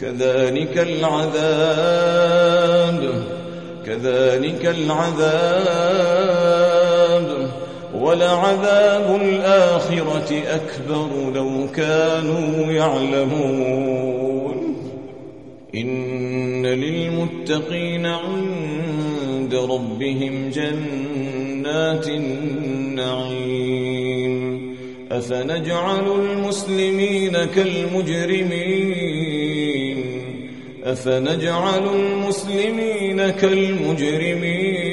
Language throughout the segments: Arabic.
كذلك العذاب كذلك العذاب. ولعذاب الآخرة أكبر لو كانوا يعلمون. إن للمتقين عند ربهم جنات النعيم. أفنجعل المسلمين كالمجرمين؟ أفنجعل المسلمين كالمجرمين؟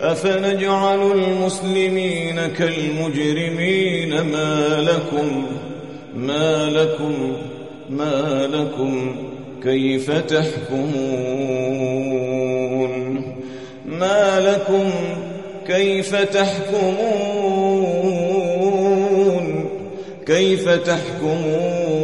أفنجعل المسلمين كالمجرمين ما لكم؟ ما لكم؟ ما لكم؟ كيف تحكمون؟ ما لكم؟ كيف تحكمون؟ كيف تحكمون؟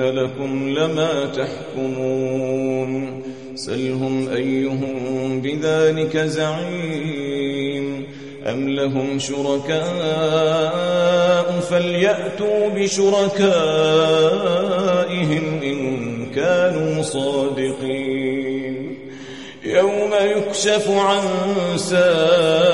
لكم لما تحكمون سلهم أيهم بذلك زعيم أم لهم شركاء فليأتوا بشركائهم صادقين يوم يكشف عن ساق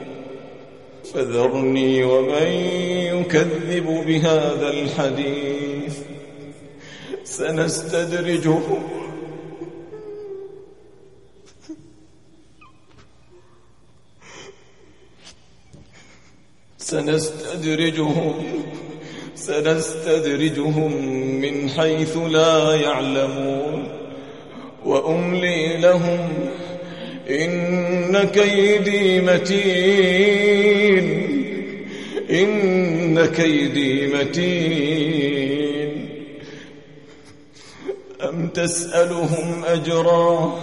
فذرني ومن يكذب بهذا الحديث. سنستدرجهم سنستدرجهم سنستدرجهم من حيث لا يعلمون. وأملي لهم إن كيدي متين. إن كيدي متين. أم تسألهم أجرا؟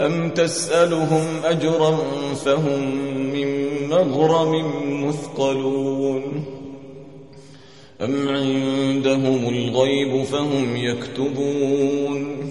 أم تسألهم أجرا فهم من مغرم مثقلون؟ أم عندهم الغيب فهم يكتبون؟